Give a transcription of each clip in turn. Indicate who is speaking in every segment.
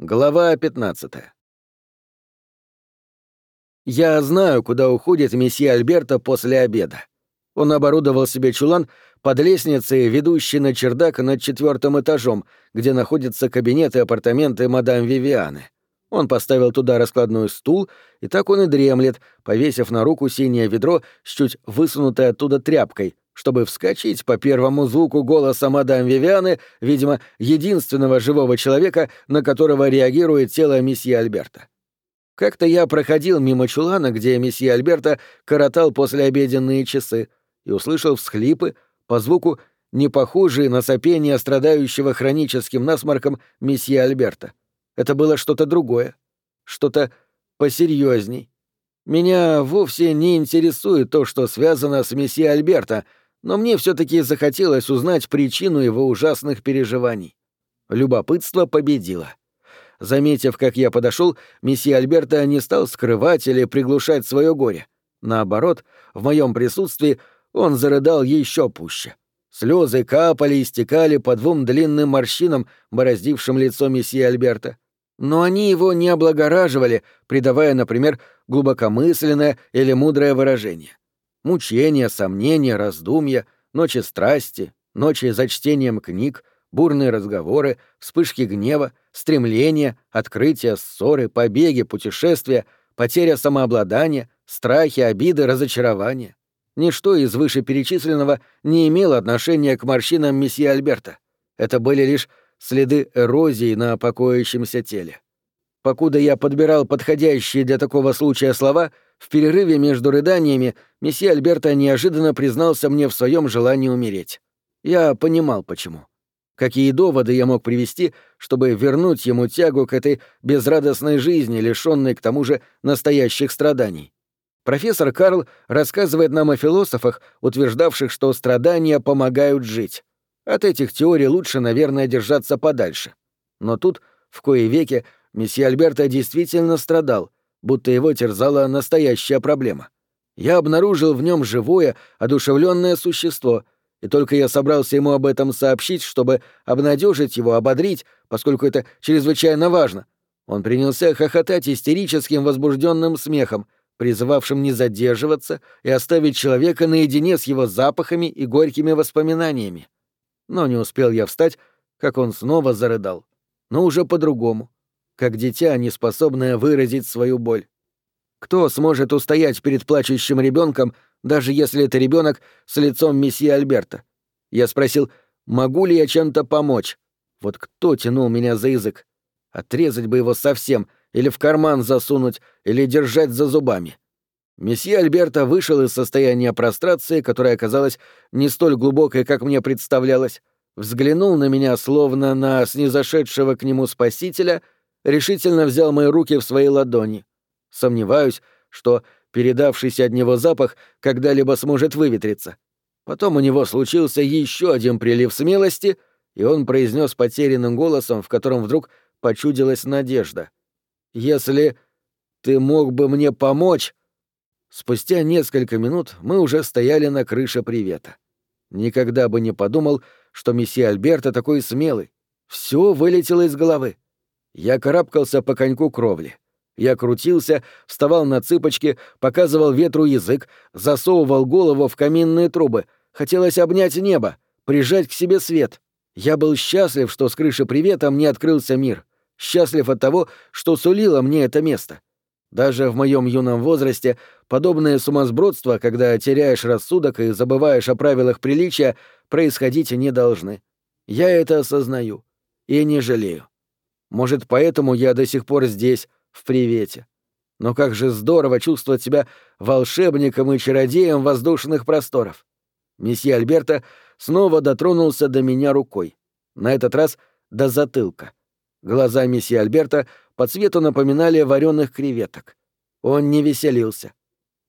Speaker 1: Глава 15 Я знаю, куда уходит месье Альберто после обеда. Он оборудовал себе чулан под лестницей, ведущей на чердак над четвертым этажом, где находятся кабинеты и апартаменты мадам Вивианы. Он поставил туда раскладной стул, и так он и дремлет, повесив на руку синее ведро с чуть высунутой оттуда тряпкой, чтобы вскочить по первому звуку голоса мадам Вивианы, видимо, единственного живого человека, на которого реагирует тело месье Альберта. Как-то я проходил мимо чулана, где месье Альберта коротал послеобеденные часы, и услышал всхлипы по звуку, не похожие на сопение страдающего хроническим насморком месье Альберта. Это было что-то другое, что-то посерьезней. Меня вовсе не интересует то, что связано с месье Альберта, но мне все таки захотелось узнать причину его ужасных переживаний. Любопытство победило. Заметив, как я подошел, месье Альберта не стал скрывать или приглушать свое горе. Наоборот, в моем присутствии он зарыдал еще пуще. Слезы капали и стекали по двум длинным морщинам, бороздившим лицо месье Альберта. Но они его не облагораживали, придавая, например, глубокомысленное или мудрое выражение. Мучения, сомнения, раздумья, ночи страсти, ночи за чтением книг, бурные разговоры, вспышки гнева, стремления, открытия, ссоры, побеги, путешествия, потеря самообладания, страхи, обиды, разочарования. Ничто из вышеперечисленного не имело отношения к морщинам месье Альберта. Это были лишь следы эрозии на покоящемся теле. Покуда я подбирал подходящие для такого случая слова, в перерыве между рыданиями месье Альберто неожиданно признался мне в своем желании умереть. Я понимал, почему. Какие доводы я мог привести, чтобы вернуть ему тягу к этой безрадостной жизни, лишенной к тому же настоящих страданий? Профессор Карл рассказывает нам о философах, утверждавших, что страдания помогают жить. От этих теорий лучше, наверное, держаться подальше. Но тут, в кое веке, месье Альберто действительно страдал, будто его терзала настоящая проблема. Я обнаружил в нем живое, одушевленное существо, и только я собрался ему об этом сообщить, чтобы обнадежить его, ободрить, поскольку это чрезвычайно важно. Он принялся хохотать истерическим возбужденным смехом, призывавшим не задерживаться и оставить человека наедине с его запахами и горькими воспоминаниями. Но не успел я встать, как он снова зарыдал. Но уже по-другому. Как дитя, не способное выразить свою боль. Кто сможет устоять перед плачущим ребенком, даже если это ребенок с лицом месье Альберта? Я спросил, могу ли я чем-то помочь? Вот кто тянул меня за язык? Отрезать бы его совсем, или в карман засунуть, или держать за зубами. Месье Альберта вышел из состояния прострации, которое оказалось не столь глубокой, как мне представлялось, взглянул на меня словно на снизошедшего к нему спасителя, решительно взял мои руки в свои ладони. Сомневаюсь, что передавшийся от него запах когда-либо сможет выветриться. Потом у него случился еще один прилив смелости, и он произнес потерянным голосом, в котором вдруг почудилась надежда. «Если ты мог бы мне помочь...» Спустя несколько минут мы уже стояли на крыше привета. Никогда бы не подумал, что месье Альберто такой смелый. Все вылетело из головы. Я карабкался по коньку кровли. Я крутился, вставал на цыпочки, показывал ветру язык, засовывал голову в каминные трубы. Хотелось обнять небо, прижать к себе свет. Я был счастлив, что с крыши привета мне открылся мир. Счастлив от того, что сулило мне это место. Даже в моем юном возрасте подобное сумасбродство, когда теряешь рассудок и забываешь о правилах приличия, происходить не должны. Я это осознаю и не жалею. Может, поэтому я до сих пор здесь, в привете. Но как же здорово чувствовать себя волшебником и чародеем воздушных просторов. Месье Альберто снова дотронулся до меня рукой. На этот раз до затылка. Глаза месье Альберта — по цвету напоминали вареных креветок. Он не веселился.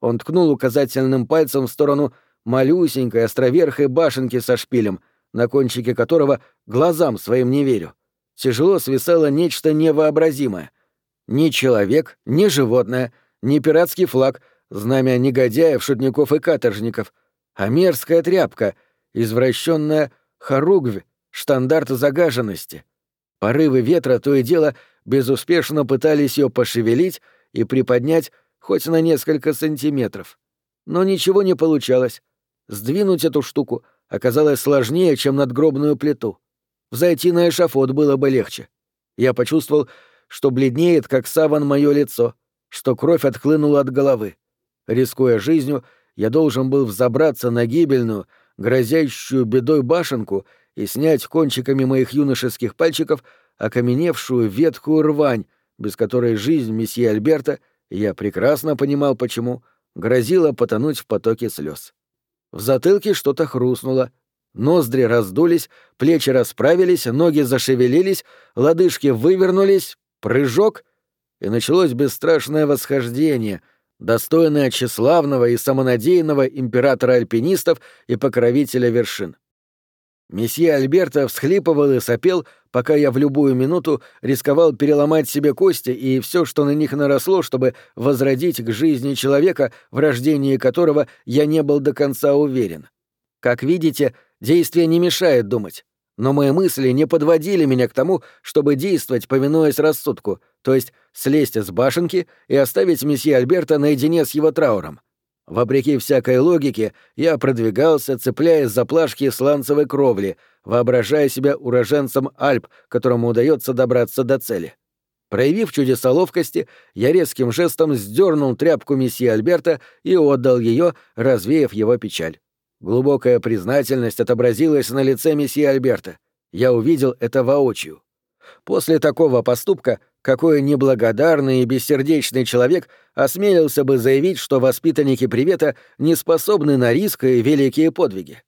Speaker 1: Он ткнул указательным пальцем в сторону малюсенькой островерхой башенки со шпилем, на кончике которого глазам своим не верю. Тяжело свисало нечто невообразимое. Ни человек, ни животное, ни пиратский флаг, знамя негодяев, шутников и каторжников, а мерзкая тряпка, извращенная хоругвь, штандарт загаженности — Порывы ветра то и дело безуспешно пытались ее пошевелить и приподнять хоть на несколько сантиметров. Но ничего не получалось. Сдвинуть эту штуку оказалось сложнее, чем надгробную плиту. Взойти на эшафот было бы легче. Я почувствовал, что бледнеет, как саван мое лицо, что кровь отхлынула от головы. Рискуя жизнью, я должен был взобраться на гибельную, грозящую бедой башенку и снять кончиками моих юношеских пальчиков окаменевшую ветхую рвань, без которой жизнь месье Альберта, я прекрасно понимал почему, грозила потонуть в потоке слез. В затылке что-то хрустнуло, ноздри раздулись, плечи расправились, ноги зашевелились, лодыжки вывернулись, прыжок, и началось бесстрашное восхождение — достойная тщеславного и самонадеянного императора альпинистов и покровителя вершин. Месье Альберто всхлипывал и сопел, пока я в любую минуту рисковал переломать себе кости и все, что на них наросло, чтобы возродить к жизни человека, в рождении которого я не был до конца уверен. Как видите, действие не мешает думать. Но мои мысли не подводили меня к тому, чтобы действовать, повинуясь рассудку, то есть слезть с башенки и оставить месье Альберта наедине с его трауром. Вопреки всякой логике, я продвигался, цепляясь за плашки сланцевой кровли, воображая себя уроженцем Альп, которому удается добраться до цели. Проявив чудеса ловкости, я резким жестом сдернул тряпку месье Альберта и отдал ее, развеяв его печаль. Глубокая признательность отобразилась на лице месье Альберта. Я увидел это воочию. После такого поступка какой неблагодарный и бессердечный человек осмелился бы заявить, что воспитанники привета не способны на риск и великие подвиги.